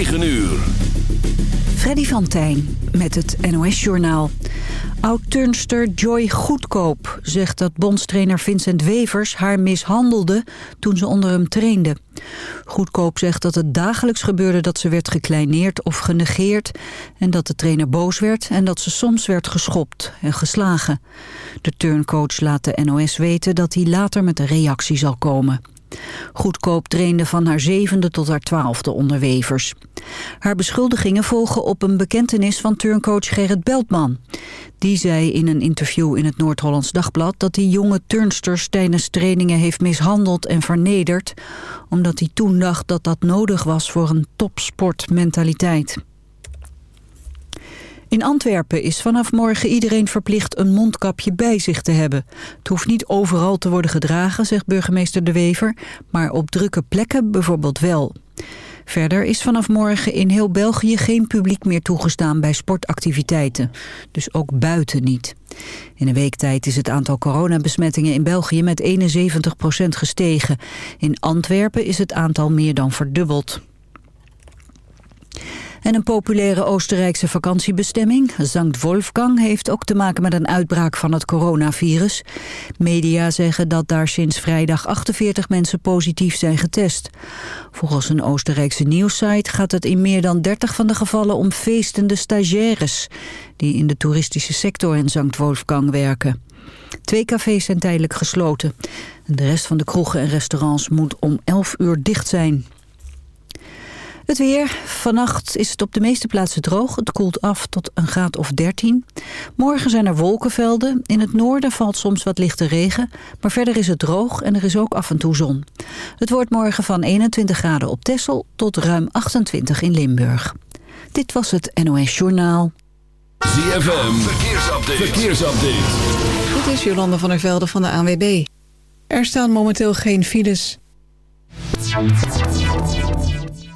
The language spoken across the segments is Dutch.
9 uur. Freddy van Tijn met het NOS-journaal. Oud-turnster Joy Goedkoop zegt dat bondstrainer Vincent Wevers haar mishandelde toen ze onder hem trainde. Goedkoop zegt dat het dagelijks gebeurde dat ze werd gekleineerd of genegeerd en dat de trainer boos werd en dat ze soms werd geschopt en geslagen. De turncoach laat de NOS weten dat hij later met een reactie zal komen. Goedkoop trainde van haar zevende tot haar twaalfde onderwevers. Haar beschuldigingen volgen op een bekentenis van turncoach Gerrit Beltman. Die zei in een interview in het Noord-Hollands Dagblad... dat hij jonge turnsters tijdens trainingen heeft mishandeld en vernederd... omdat hij toen dacht dat dat nodig was voor een topsportmentaliteit. In Antwerpen is vanaf morgen iedereen verplicht een mondkapje bij zich te hebben. Het hoeft niet overal te worden gedragen, zegt burgemeester De Wever, maar op drukke plekken bijvoorbeeld wel. Verder is vanaf morgen in heel België geen publiek meer toegestaan bij sportactiviteiten. Dus ook buiten niet. In een week tijd is het aantal coronabesmettingen in België met 71% gestegen. In Antwerpen is het aantal meer dan verdubbeld. En een populaire Oostenrijkse vakantiebestemming, Sankt Wolfgang, heeft ook te maken met een uitbraak van het coronavirus. Media zeggen dat daar sinds vrijdag 48 mensen positief zijn getest. Volgens een Oostenrijkse nieuwssite gaat het in meer dan 30 van de gevallen om feestende stagiaires, die in de toeristische sector in Sankt Wolfgang werken. Twee cafés zijn tijdelijk gesloten. De rest van de kroegen en restaurants moet om 11 uur dicht zijn. Het weer. Vannacht is het op de meeste plaatsen droog. Het koelt af tot een graad of 13. Morgen zijn er wolkenvelden. In het noorden valt soms wat lichte regen. Maar verder is het droog en er is ook af en toe zon. Het wordt morgen van 21 graden op Texel tot ruim 28 in Limburg. Dit was het NOS Journaal. ZFM. Verkeersupdate. Verkeersupdate. Dit is Jolanda van der Velde van de ANWB. Er staan momenteel geen files.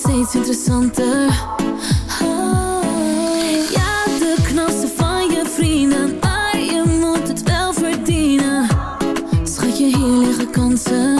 Steeds interessanter. Oh, ja, de knassen van je vrienden, maar je moet het wel verdienen. Schat je, hier liggen kansen.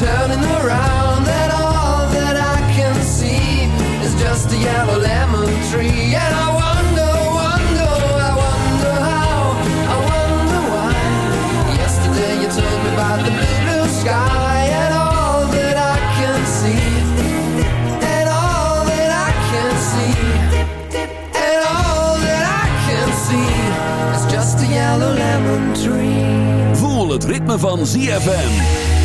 turning, around. And all that I can see is just a yellow lemon tree. And I wonder, wonder, I wonder how, I wonder why. Yesterday you told me about the blue, blue sky. And all that I can see. And all that I can see. And all that I can see is just a yellow lemon tree. Voel het ritme van ZFM.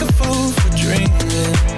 like a fool for dreaming.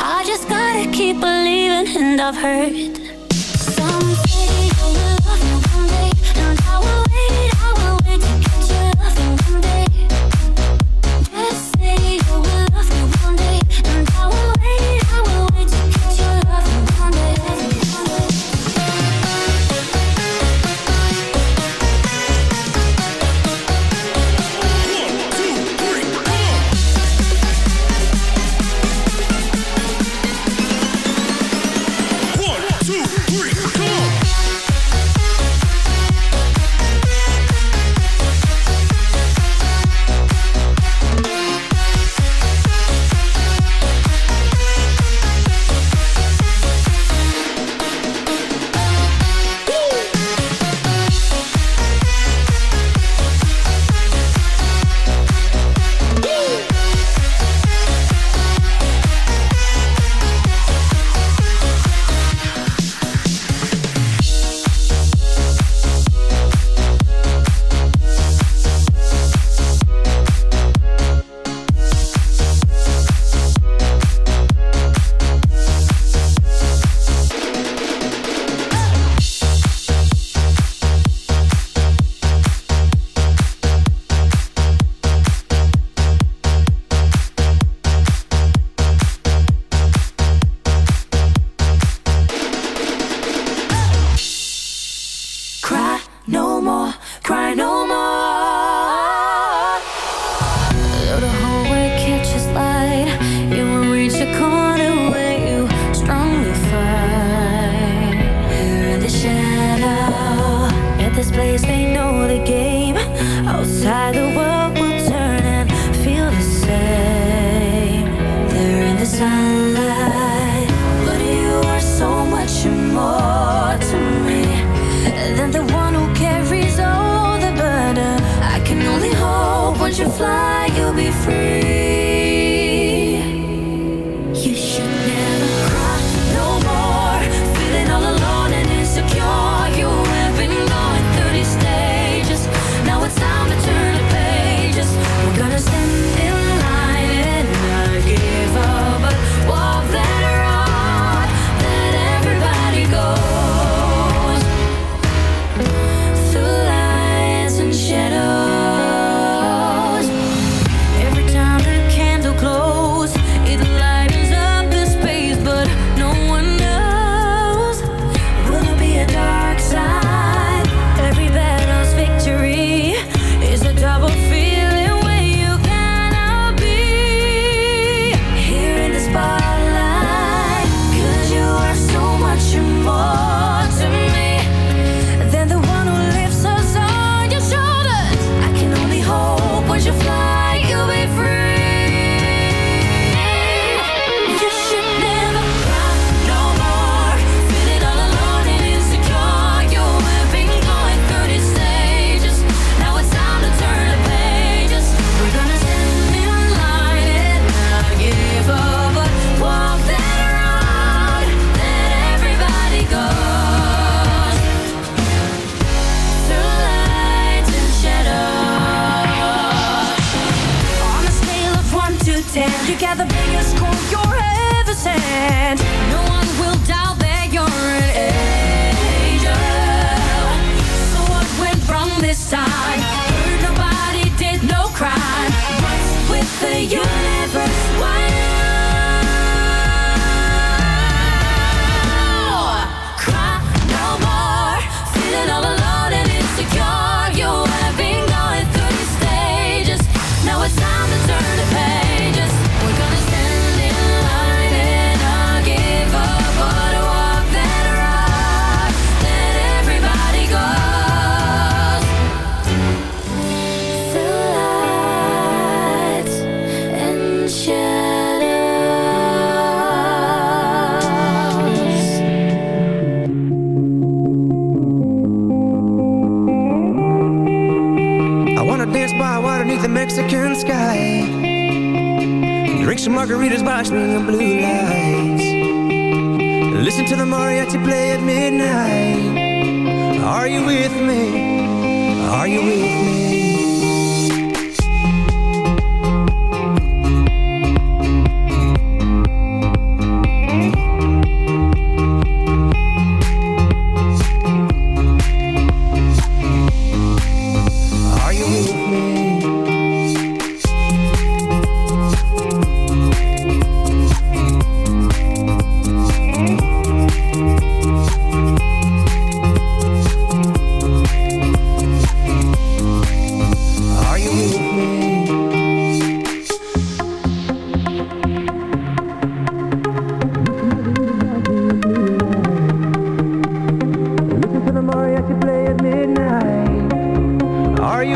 I just gotta keep believing, and I've heard will love one day, I will wait, I will wait to catch you loving one day. fly. you. margaritas watching the blue lights Listen to the mariachi play at midnight Are you with me? Are you with me?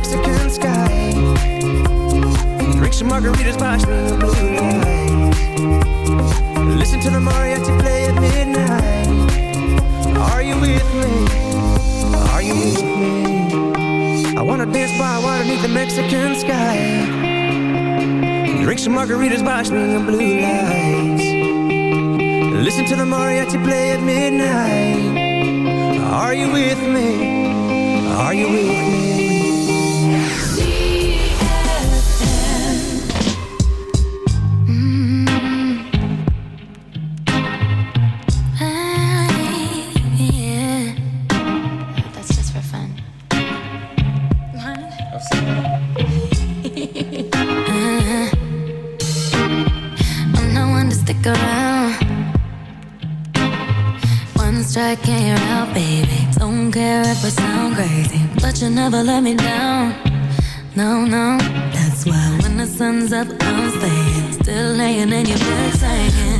Mexican sky. Drink some margaritas, watch the blue lights, Listen to the mariachi play at midnight. Are you with me? Are you with me? I wanna dance by water beneath the Mexican sky. Drink some margaritas, watch the blue lights. Listen to the mariachi play at midnight. Are you with me? Are you with me? up on stage, still laying in your bed saying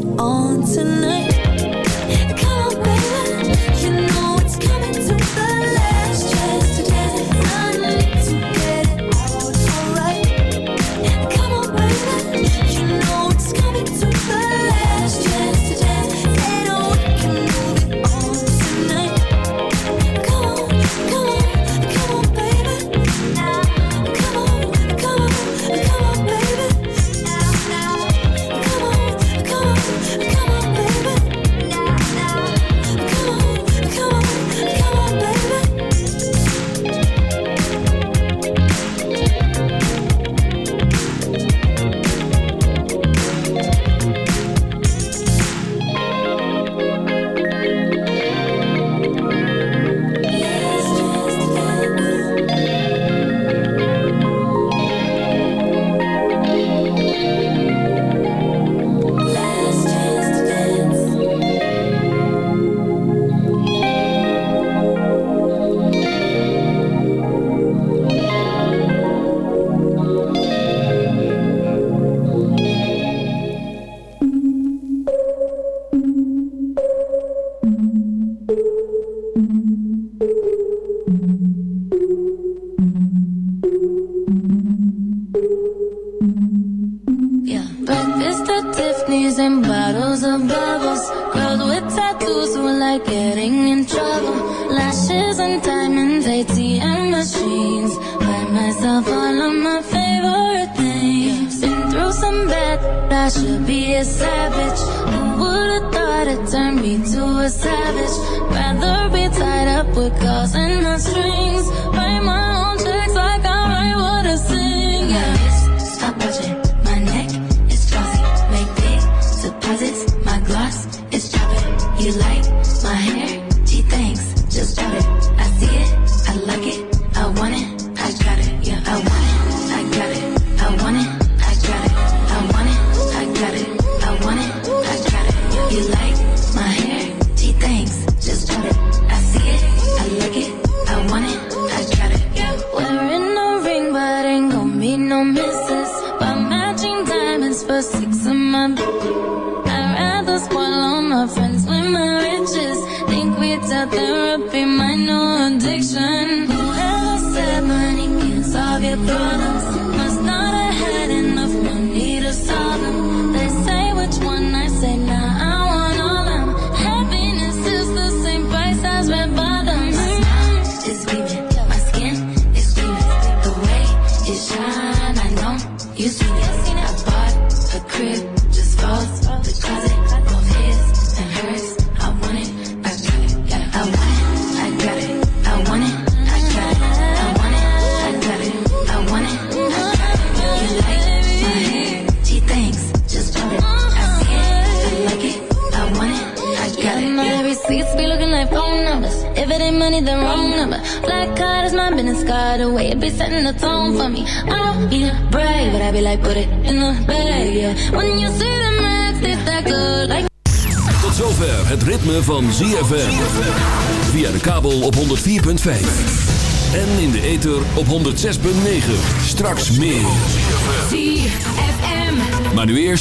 It on tonight.